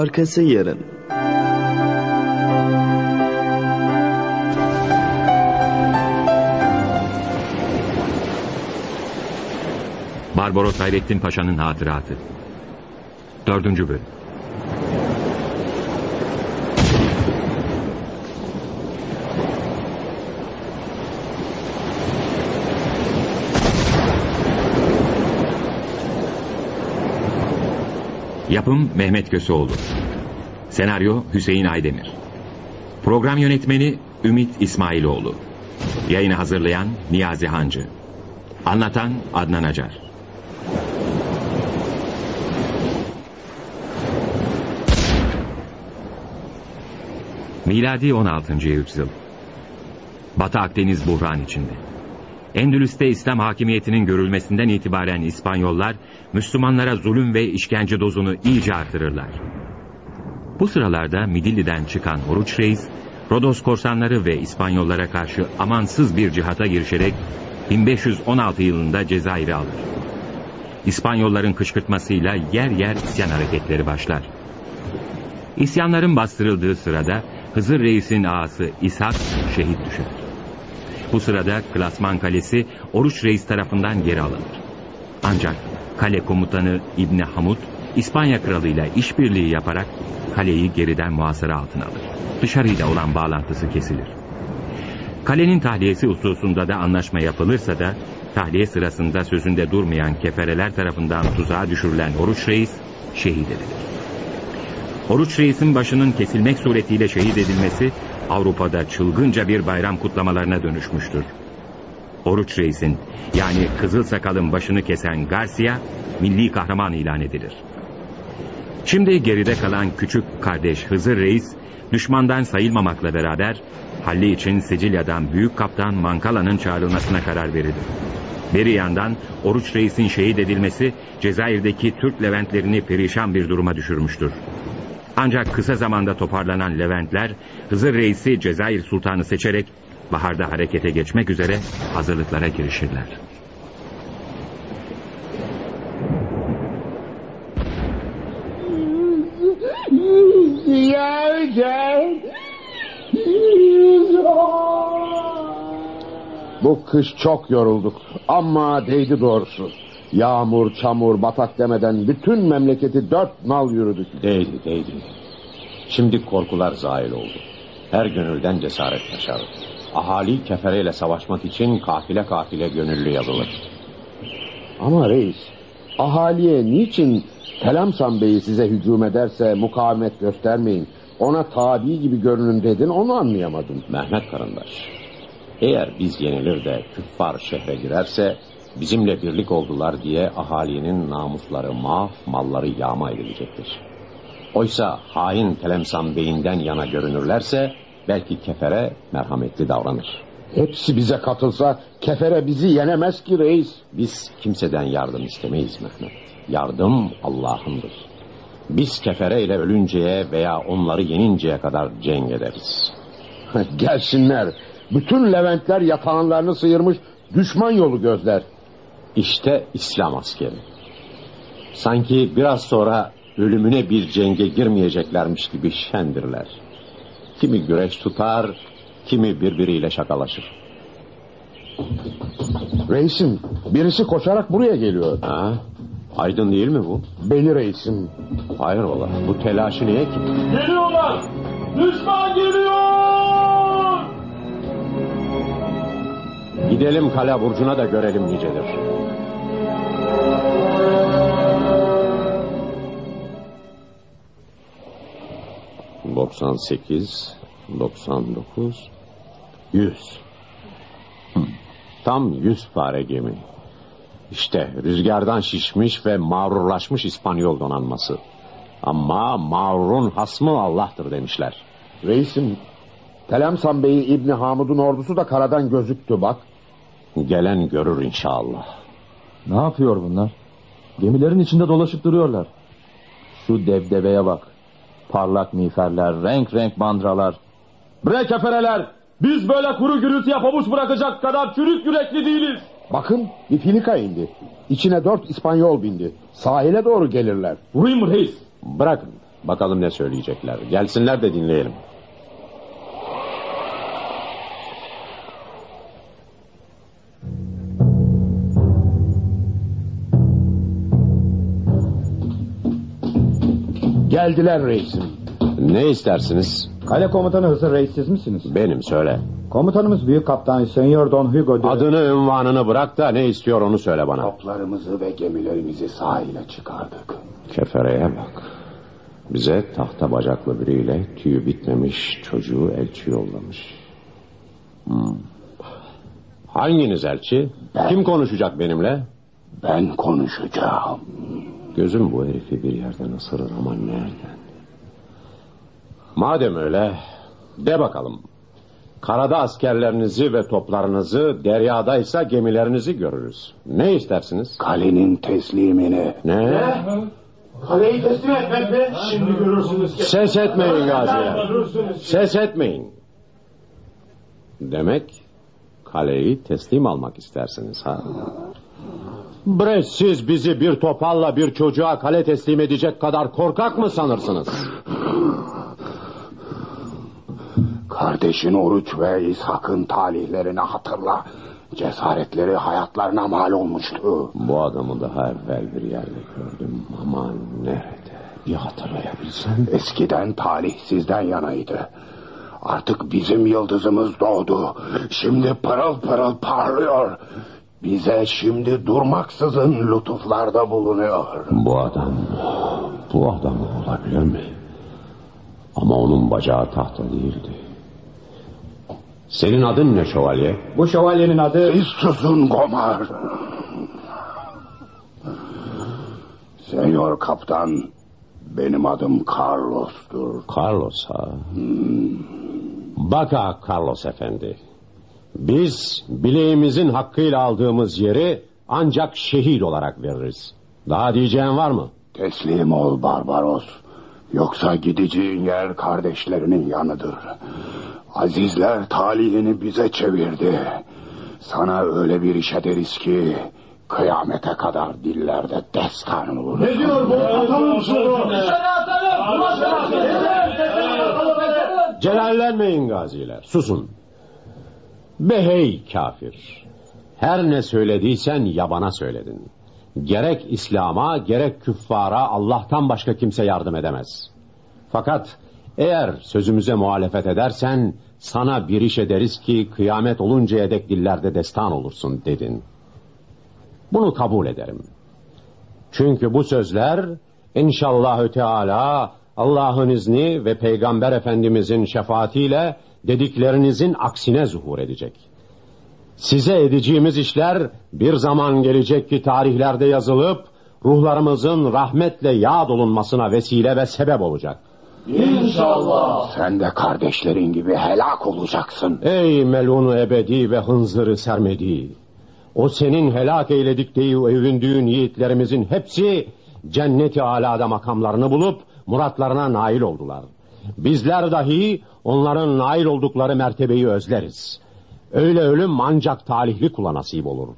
Arkası yarın. Barbaros Hayrettin Paşa'nın hatıratı. Dördüncü bölüm. Yapım Mehmet Köseoğlu. Senaryo Hüseyin Aydemir. Program yönetmeni Ümit İsmailoğlu. Yayını hazırlayan Niyazi Hancı. Anlatan Adnan Acar. Miladi 16. yüzyıl. Batı Akdeniz buhran içinde. Endülüs'te İslam hakimiyetinin görülmesinden itibaren İspanyollar Müslümanlara zulüm ve işkence dozunu iyice artırırlar. Bu sıralarda Midilli'den çıkan Oruç Reis, Rodos korsanları ve İspanyollara karşı amansız bir cihata girişerek 1516 yılında Cezayir'i alır. İspanyolların kışkırtmasıyla yer yer isyan hareketleri başlar. İsyanların bastırıldığı sırada Hızır Reis'in ağası İshak şehit düşer. Bu sırada Klasman Kalesi Oruç Reis tarafından geri alınır. Ancak kale komutanı İbni Hamud İspanya kralıyla işbirliği yaparak kaleyi geriden muhasara altına alır. Dışarıyla olan bağlantısı kesilir. Kalenin tahliyesi hususunda da anlaşma yapılırsa da tahliye sırasında sözünde durmayan kefereler tarafından tuzağa düşürülen Oruç Reis şehit edilir. Oruç Reis'in başının kesilmek suretiyle şehit edilmesi Avrupa'da çılgınca bir bayram kutlamalarına dönüşmüştür. Oruç Reis'in yani Kızıl Sakal'ın başını kesen Garcia milli kahraman ilan edilir. Şimdi geride kalan küçük kardeş Hızır Reis düşmandan sayılmamakla beraber halli için Sicilya'dan büyük kaptan Mankala'nın çağrılmasına karar verilir. Bir yandan Oruç Reis'in şehit edilmesi Cezayir'deki Türk Leventlerini perişan bir duruma düşürmüştür. Ancak kısa zamanda toparlanan Leventler Hızır Reis'i Cezayir Sultanı seçerek baharda harekete geçmek üzere hazırlıklara girişirler. Yerden Bu kış çok yorulduk ama değdi doğrusu. Yağmur, çamur, batak demeden bütün memleketi dört nal yürüdük. Değdi, değdi. Şimdi korkular zail oldu. Her gönülden cesaret yaşar. Ahali kefereyle savaşmak için kafile kafile gönüllü yazılır. Ama reis, ahaliye niçin Telamsan Bey'i size hücum ederse mukavemet göstermeyin. Ona tabi gibi görünün dedin onu anlayamadım. Mehmet karındaş, eğer biz yenilir de küffar şehre girerse bizimle birlik oldular diye ahalinin namusları mah, malları yağma edilecektir. Oysa hain Telemsan Bey'inden yana görünürlerse belki kefere merhametli davranır. Hepsi bize katılsa kefere bizi yenemez ki reis. Biz kimseden yardım istemeyiz Mehmet. Yardım Allah'ındır. Biz kefere ile ölünceye veya onları yeninceye kadar cenk ederiz. Gelsinler. Bütün Leventler yatağanlarını sıyırmış düşman yolu gözler. İşte İslam askeri. Sanki biraz sonra ölümüne bir cenge girmeyeceklermiş gibi şendirler. Kimi güreş tutar, kimi birbiriyle şakalaşır. Reisim, birisi koşarak buraya geliyor. Ha? Aydın değil mi bu? Beni reisim. Hayrola, bu telaşı niye ki? Geliyorlar! Düşman geliyor! Gidelim kale burcuna da görelim nicedir. Doksan sekiz, doksan dokuz, yüz. Tam yüz fare gemi. İşte rüzgardan şişmiş ve mağrurlaşmış İspanyol donanması. Ama mağrurun hasmı Allah'tır demişler. Reisim, Telemsan Bey'i İbni Hamud'un ordusu da karadan gözüktü bak. Gelen görür inşallah. Ne yapıyor bunlar? Gemilerin içinde dolaşıp duruyorlar. Şu debdebeye bak. Parlak miğferler, renk renk bandralar. Bre kefereler! Biz böyle kuru gürültüye pabuç bırakacak kadar çürük yürekli değiliz. Bakın bir filika indi. İçine dört İspanyol bindi. Sahile doğru gelirler. Vurayım mı reis? Bırakın. Bakalım ne söyleyecekler. Gelsinler de dinleyelim. Geldiler reisim. Ne istersiniz? Kale komutanı Hızır Reis siz misiniz? Benim söyle. Komutanımız Büyük Kaptan Senyor Don Hugo de... Adını ünvanını bırak da ne istiyor onu söyle bana. Toplarımızı ve gemilerimizi sahile çıkardık. Kefereye bak. Bize tahta bacaklı biriyle tüyü bitmemiş çocuğu elçi yollamış. Hmm. Hanginiz elçi? Kim konuşacak benimle? Ben konuşacağım. Gözüm bu herifi bir yerden ısırır ama nereden? Madem öyle de bakalım. Karada askerlerinizi ve toplarınızı, deryadaysa gemilerinizi görürüz. Ne istersiniz? Kalenin teslimini. Ne? Kaleyi teslim etmek mi? Şimdi görürsünüz ki. Ses etmeyin gaziler. Ses etmeyin. Demek kaleyi teslim almak istersiniz ha? Bre siz bizi bir topalla bir çocuğa kale teslim edecek kadar korkak mı sanırsınız? Kardeşin Oruç ve İshak'ın talihlerini hatırla. Cesaretleri hayatlarına mal olmuştu. Bu adamı daha evvel bir yerde gördüm ama nerede? Bir hatırlayabilsem. Eskiden talih sizden yanaydı. Artık bizim yıldızımız doğdu. Şimdi pırıl pırıl parlıyor. Bize şimdi durmaksızın lütuflarda bulunuyor. Bu adam, bu adam olabilir mi? Ama onun bacağı tahta değildi. Senin adın ne şövalye? Bu şövalyenin adı... Siz susun Gomar. Senyor kaptan, benim adım Carlos'tur. Carlos ha. Bak ha Carlos efendi. Biz bileğimizin hakkıyla aldığımız yeri ancak şehit olarak veririz. Daha diyeceğin var mı? Teslim ol Barbaros. Yoksa gideceğin yer kardeşlerinin yanıdır. Azizler talihini bize çevirdi. Sana öyle bir iş ederiz ki kıyamete kadar dillerde destan olur. Ne diyor bu? Atalım şunu. Dışarı atalım. Celallenmeyin gaziler. Susun. Be hey kafir. Her ne söylediysen yabana söyledin. Gerek İslam'a gerek küffara Allah'tan başka kimse yardım edemez. Fakat eğer sözümüze muhalefet edersen sana bir iş ederiz ki kıyamet oluncaya dek dillerde destan olursun dedin. Bunu kabul ederim. Çünkü bu sözler inşallahü teala Allah'ın izni ve Peygamber Efendimizin şefaatiyle dediklerinizin aksine zuhur edecek. Size edeceğimiz işler bir zaman gelecek ki tarihlerde yazılıp ruhlarımızın rahmetle yağ dolunmasına vesile ve sebep olacak. İnşallah. Sen de kardeşlerin gibi helak olacaksın. Ey melunu ebedi ve hınzırı sermedi. O senin helak eyledik diye övündüğün yiğitlerimizin hepsi cenneti alada makamlarını bulup muratlarına nail oldular. Bizler dahi onların nail oldukları mertebeyi özleriz. Öyle ölüm ancak talihli kula nasip olur.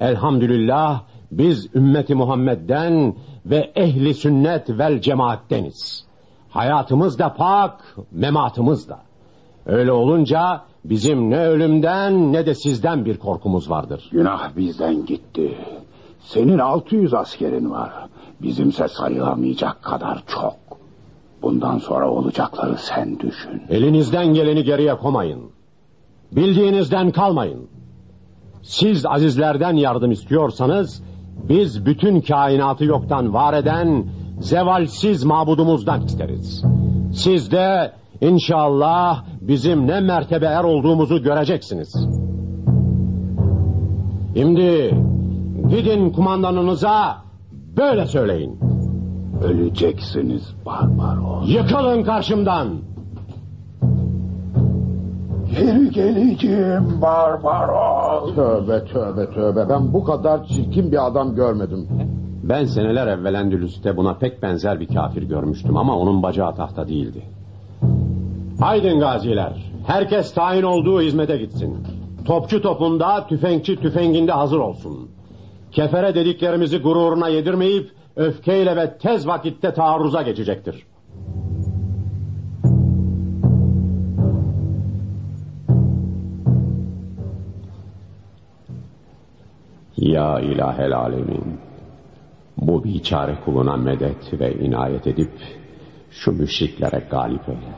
Elhamdülillah biz ümmeti Muhammed'den ve ehli sünnet vel cemaatteniz. Hayatımız da pak, mematımız da. Öyle olunca bizim ne ölümden ne de sizden bir korkumuz vardır. Günah bizden gitti. Senin 600 askerin var. Bizimse sayılamayacak kadar çok. Bundan sonra olacakları sen düşün. Elinizden geleni geriye komayın. Bildiğinizden kalmayın. Siz azizlerden yardım istiyorsanız biz bütün kainatı yoktan var eden zevalsiz mabudumuzdan isteriz. Siz de inşallah bizim ne mertebe er olduğumuzu göreceksiniz. Şimdi gidin kumandanınıza böyle söyleyin. Öleceksiniz Barbaros. Yıkılın karşımdan. Geri geleceğim Barbaros. Tövbe tövbe tövbe. Ben bu kadar çirkin bir adam görmedim. Ben seneler evvel Endülüs'te buna pek benzer bir kafir görmüştüm ama onun bacağı tahta değildi. Haydin gaziler, herkes tayin olduğu hizmete gitsin. Topçu topunda, tüfekçi tüfenginde hazır olsun kefere dediklerimizi gururuna yedirmeyip öfkeyle ve tez vakitte taarruza geçecektir. Ya ilahel alemin, bu biçare kuluna medet ve inayet edip şu müşriklere galip eyle.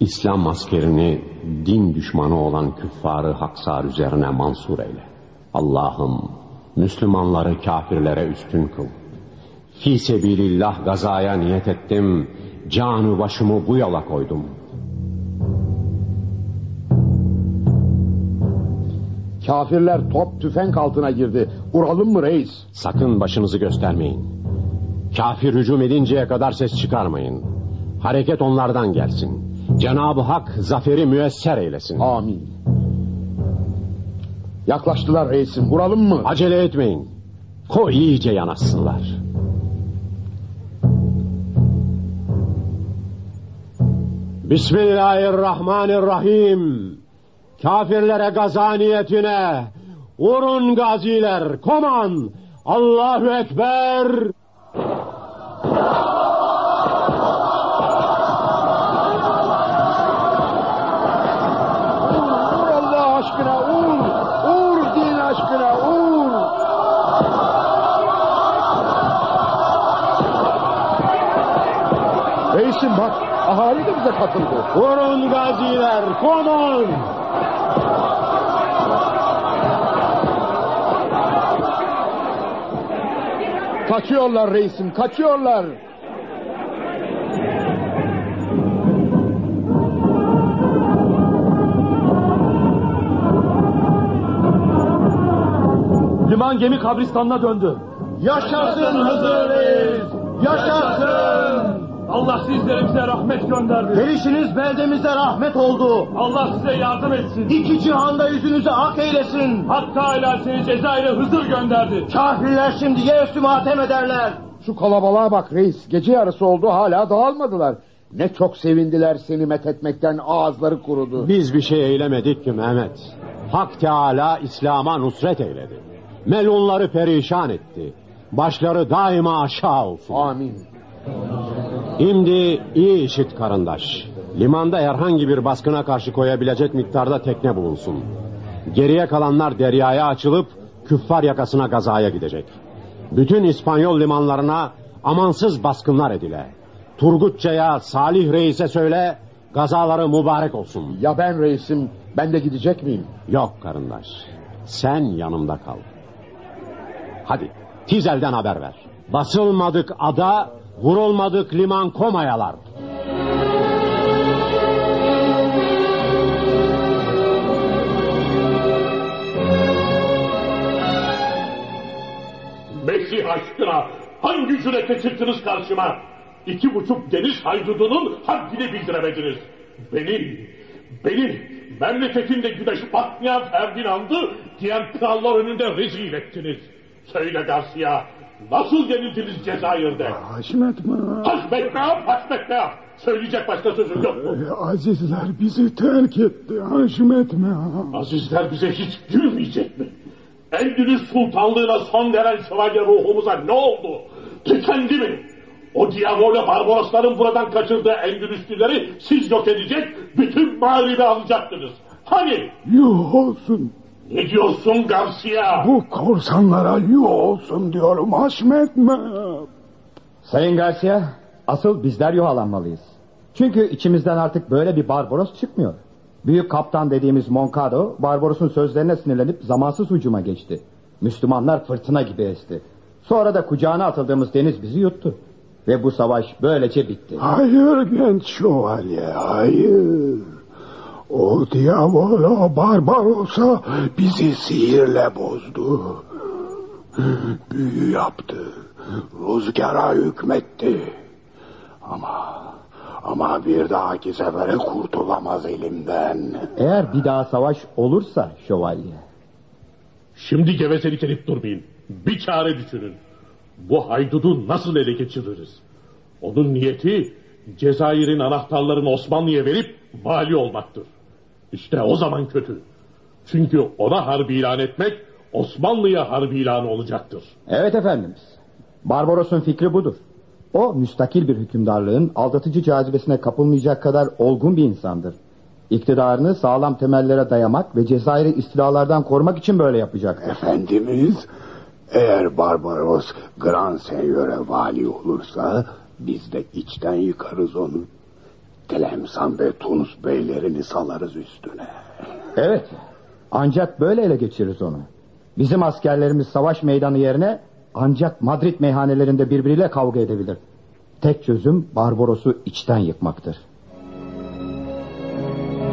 İslam askerini din düşmanı olan küffarı haksar üzerine mansur eyle. Allah'ım Müslümanları kafirlere üstün kıl. Fi sebilillah gazaya niyet ettim. Canı başımı bu yola koydum. Kafirler top tüfek altına girdi. Vuralım mı reis? Sakın başınızı göstermeyin. Kafir hücum edinceye kadar ses çıkarmayın. Hareket onlardan gelsin. Cenab-ı Hak zaferi müesser eylesin. Amin. Yaklaştılar reisim. Vuralım mı? Acele etmeyin. Ko iyice yanaşsınlar. Bismillahirrahmanirrahim. Kafirlere gaza niyetine. Vurun gaziler. Koman. Allahu Ekber. Katıldı. Vurun gaziler. Koman. Kaçıyorlar reisim kaçıyorlar. Liman gemi kabristanına döndü. Yaşasın Hızır. Yaşasın. Allah sizlerimize rahmet gönderdi. Gelişiniz beldemize rahmet oldu. Allah size yardım etsin. İki cihanda yüzünüzü ak eylesin. Hatta hala seni Cezayir'e Hızır gönderdi. Kafirler şimdi yerüstü matem ederler. Şu kalabalığa bak reis. Gece yarısı oldu hala dağılmadılar. Ne çok sevindiler seni methetmekten ağızları kurudu. Biz bir şey eylemedik ki Mehmet. Hak Teala İslam'a nusret eyledi. Melunları perişan etti. Başları daima aşağı olsun. Amin. Şimdi iyi işit karındaş. Limanda herhangi bir baskına karşı koyabilecek miktarda tekne bulunsun. Geriye kalanlar deryaya açılıp küffar yakasına gazaya gidecek. Bütün İspanyol limanlarına amansız baskınlar edile. Turgutça'ya, Salih Reis'e söyle gazaları mübarek olsun. Ya ben reisim ben de gidecek miyim? Yok karındaş. Sen yanımda kal. Hadi Tizel'den haber ver. Basılmadık ada, vurulmadık liman komayalar. Mesih aşkına hangi cüretle çıktınız karşıma? İki buçuk deniz haydudunun haddini bildiremediniz. Beni, beni memleketinde güneş batmayan Ferdinand'ı diğer krallar önünde rezil ettiniz. Söyle Garcia, nasıl yenildiniz Cezayir'de? Haşmetme. Haşmetme yap, haşmetme yap. Söyleyecek başka sözüm yok mu? Azizler bizi terk etti Haşmetme. Azizler bize hiç gülmeyecek mi? Endülüs sultanlığına son veren şövalye ruhumuza ne oldu? Tükendi mi? O Diavolo Barbarosların buradan kaçırdığı Endülüslüleri siz yok edecek, bütün mağribi alacaktınız. Hani? Yuh olsun. Ne diyorsun Garcia? Bu korsanlara yuh olsun diyorum Haşmetme. Sayın Garcia, asıl bizler yuhalanmalıyız. Çünkü içimizden artık böyle bir Barbaros çıkmıyor. Büyük kaptan dediğimiz Moncado, Barbaros'un sözlerine sinirlenip zamansız hücuma geçti. Müslümanlar fırtına gibi esti. Sonra da kucağına atıldığımız deniz bizi yuttu. Ve bu savaş böylece bitti. Hayır genç şövalye hayır. O Diavolo Barbaros'a bizi sihirle bozdu. Büyü yaptı. Rüzgara hükmetti. Ama ama bir dahaki sefere kurtulamaz elimden. Eğer bir daha savaş olursa şövalye. Şimdi gevezelik edip durmayın. Bir çare düşünün. Bu haydudu nasıl ele geçiririz? Onun niyeti Cezayir'in anahtarlarını Osmanlı'ya verip vali olmaktır. İşte o zaman kötü. Çünkü ona harbi ilan etmek Osmanlı'ya harbi ilan olacaktır. Evet efendimiz. Barbaros'un fikri budur. O müstakil bir hükümdarlığın aldatıcı cazibesine kapılmayacak kadar olgun bir insandır. İktidarını sağlam temellere dayamak ve Cezayir'i istilalardan korumak için böyle yapacak. Efendimiz, eğer Barbaros Grand Seigneur'e vali olursa biz de içten yıkarız onu. Tlemsan ve Tunus beylerini salarız üstüne. Evet. Ancak böyle ele geçiririz onu. Bizim askerlerimiz savaş meydanı yerine ancak Madrid meyhanelerinde birbiriyle kavga edebilir. Tek çözüm Barbaros'u içten yıkmaktır.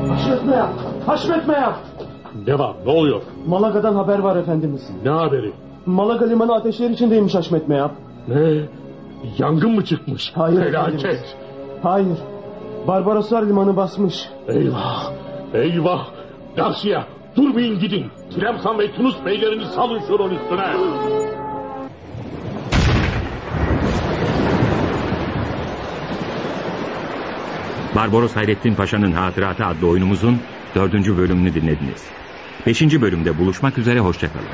Haşmetmeya! Haşmetmeya! Ne var ne oluyor? Malaga'dan haber var efendimiz. Ne haberi? Malaga limanı ateşler içindeymiş Haşmetmeya. Ne? Yangın mı çıkmış? Hayır Felaket. efendimiz. Hayır. Barbaroslar limanı basmış. Eyvah! Eyvah! Garcia! Durmayın gidin. Tlemsan ve Tunus beylerini salın şunun üstüne. Barbaros Hayrettin Paşa'nın Hatıratı adlı oyunumuzun dördüncü bölümünü dinlediniz. Beşinci bölümde buluşmak üzere hoşçakalın.